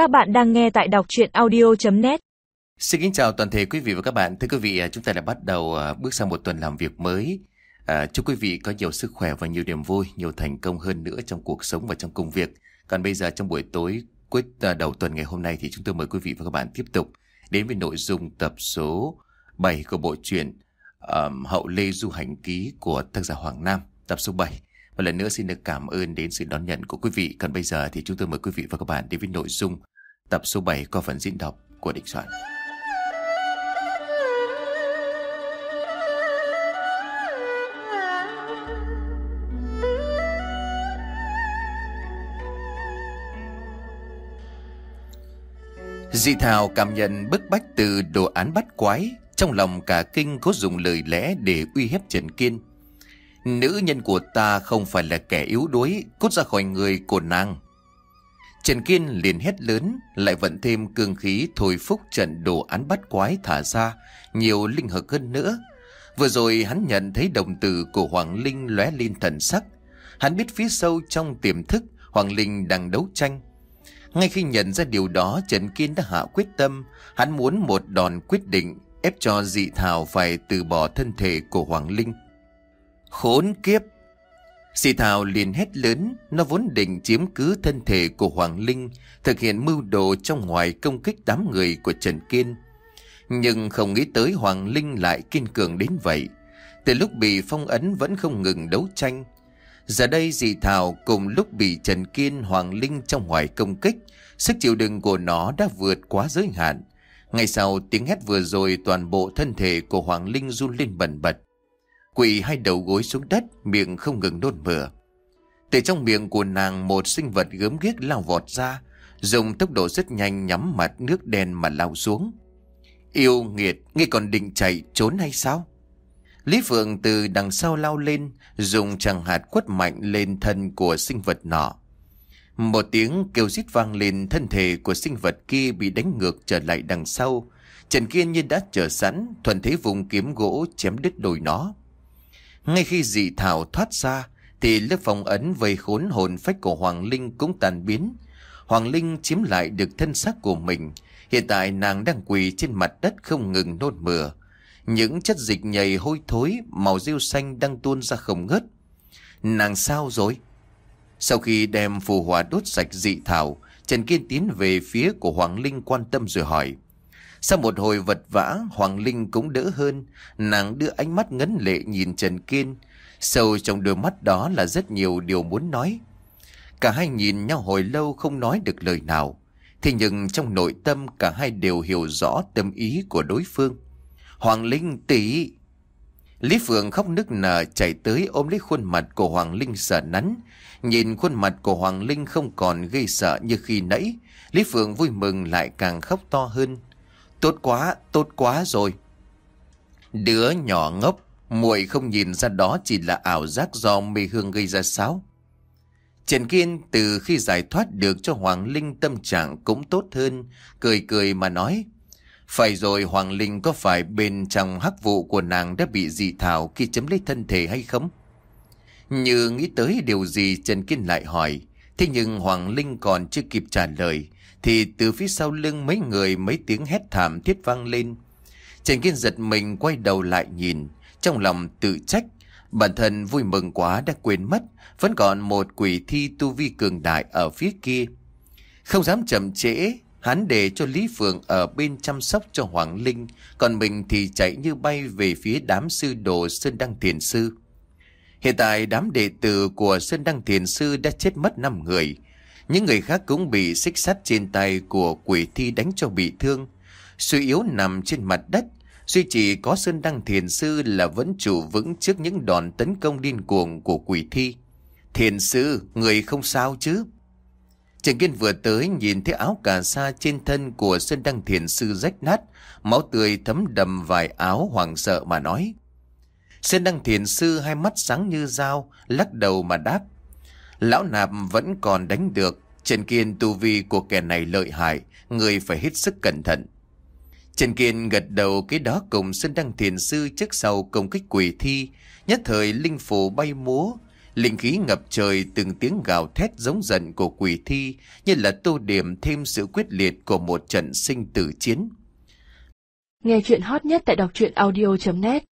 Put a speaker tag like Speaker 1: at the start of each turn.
Speaker 1: Các bạn đang nghe tại đọc chuyện audio.net
Speaker 2: Xin kính chào toàn thể quý vị và các bạn. Thưa quý vị, à, chúng ta đã bắt đầu à, bước sang một tuần làm việc mới. À, chúc quý vị có nhiều sức khỏe và nhiều niềm vui, nhiều thành công hơn nữa trong cuộc sống và trong công việc. Còn bây giờ trong buổi tối cuối à, đầu tuần ngày hôm nay thì chúng tôi mời quý vị và các bạn tiếp tục đến với nội dung tập số 7 của bộ truyện um, Hậu Lê Du Hành Ký của tác giả Hoàng Nam, tập số 7. Một lần nữa xin được cảm ơn đến sự đón nhận của quý vị. Còn bây giờ thì chúng tôi mời quý vị và các bạn đến với nội dung tập số 7 có phần diễn đọc của Định Soạn. Dị Thảo cảm nhận bức bách từ đồ án bắt quái, Trong lòng cả kinh cố dùng lời lẽ để uy hiếp Trần Kiên Nữ nhân của ta không phải là kẻ yếu đuối, Cút ra khỏi người của nàng Trần Kiên liền hét lớn, Lại vận thêm cương khí thôi phúc trận đồ án bắt quái thả ra, Nhiều linh hợp hơn nữa. Vừa rồi hắn nhận thấy đồng tử của Hoàng Linh lóe lên thần sắc. Hắn biết phía sâu trong tiềm thức, Hoàng Linh đang đấu tranh. Ngay khi nhận ra điều đó, Trần Kiên đã hạ quyết tâm. Hắn muốn một đòn quyết định, Ép cho dị thảo phải từ bỏ thân thể của Hoàng Linh. Khốn kiếp! Sĩ thảo liền hét lớn Nó vốn định chiếm cứ thân thể của Hoàng Linh Thực hiện mưu đồ trong ngoài công kích đám người của Trần Kiên Nhưng không nghĩ tới Hoàng Linh lại kiên cường đến vậy Từ lúc bị phong ấn vẫn không ngừng đấu tranh Giờ đây dị thảo cùng lúc bị Trần Kiên Hoàng Linh trong ngoài công kích, sức chịu đựng của nó đã vượt quá giới hạn. Ngay sau tiếng hét vừa rồi toàn bộ thân thể của Hoàng Linh run lên bần bật quỳ hai đầu gối xuống đất, miệng không ngừng nôn mửa. Từ trong miệng của nàng một sinh vật gớm ghiếc lao vọt ra, dùng tốc độ rất nhanh nhắm mặt nước đen mà lao xuống. Yêu nghiệt, ngươi còn định chạy trốn hay sao? Lý Phượng từ đằng sau lao lên, dùng chẳng hạt quất mạnh lên thân của sinh vật nọ. Một tiếng kêu rít vang lên thân thể của sinh vật kia bị đánh ngược trở lại đằng sau. Trần Kiên như đã chờ sẵn, thuần thế vùng kiếm gỗ chém đứt đồi nó. Ngay khi dị thảo thoát ra, thì lớp phòng ấn vây khốn hồn phách của Hoàng Linh cũng tàn biến. Hoàng Linh chiếm lại được thân xác của mình. Hiện tại nàng đang quỳ trên mặt đất không ngừng nôn mửa. Những chất dịch nhầy hôi thối, màu rêu xanh đang tuôn ra không ngớt. Nàng sao rồi? Sau khi đem phù hòa đốt sạch dị thảo, Trần Kiên tiến về phía của Hoàng Linh quan tâm rồi hỏi. Sau một hồi vật vã, Hoàng Linh cũng đỡ hơn. Nàng đưa ánh mắt ngấn lệ nhìn Trần Kiên. Sâu trong đôi mắt đó là rất nhiều điều muốn nói. Cả hai nhìn nhau hồi lâu không nói được lời nào. Thế nhưng trong nội tâm cả hai đều hiểu rõ tâm ý của đối phương. Hoàng Linh tỷ Lý Phượng khóc nức nở chạy tới ôm lấy khuôn mặt của Hoàng Linh sợ nắn. Nhìn khuôn mặt của Hoàng Linh không còn gây sợ như khi nãy. Lý Phượng vui mừng lại càng khóc to hơn. Tốt quá, tốt quá rồi. Đứa nhỏ ngốc, muội không nhìn ra đó chỉ là ảo giác do mê hương gây ra sao. Trần Kiên từ khi giải thoát được cho Hoàng Linh tâm trạng cũng tốt hơn, cười cười mà nói. Phải rồi Hoàng Linh có phải bên trong hắc vụ của nàng đã bị dị thảo khi chấm lấy thân thể hay không? Như nghĩ tới điều gì Trần Kiên lại hỏi. Thế nhưng Hoàng Linh còn chưa kịp trả lời. Thì từ phía sau lưng mấy người mấy tiếng hét thảm thiết vang lên. Trần Kiên giật mình quay đầu lại nhìn. Trong lòng tự trách. Bản thân vui mừng quá đã quên mất. Vẫn còn một quỷ thi tu vi cường đại ở phía kia. Không dám chậm trễ. Hắn để cho Lý Phượng ở bên chăm sóc cho Hoàng Linh, còn mình thì chạy như bay về phía đám sư đồ Sơn Đăng Thiền Sư. Hiện tại đám đệ tử của Sơn Đăng Thiền Sư đã chết mất 5 người. Những người khác cũng bị xích sắt trên tay của quỷ thi đánh cho bị thương. Suy yếu nằm trên mặt đất, duy chỉ có Sơn Đăng Thiền Sư là vẫn chủ vững trước những đòn tấn công điên cuồng của quỷ thi. Thiền Sư, người không sao chứ? Trần Kiên vừa tới nhìn thấy áo cà sa trên thân của Sơn Đăng Thiền Sư rách nát, máu tươi thấm đầm vài áo hoảng sợ mà nói. Sơn Đăng Thiền Sư hai mắt sáng như dao, lắc đầu mà đáp. Lão nạp vẫn còn đánh được, Trần Kiên tu vi của kẻ này lợi hại, người phải hết sức cẩn thận. Trần Kiên gật đầu cái đó cùng Sơn Đăng Thiền Sư trước sau công kích quỷ thi, nhất thời linh phủ bay múa, Linh khí ngập trời từng tiếng gào thét giống giận của quỷ thi như là tô điểm thêm sự quyết liệt của một trận sinh tử chiến.
Speaker 1: Nghe chuyện hot nhất tại đọc truyện audio.net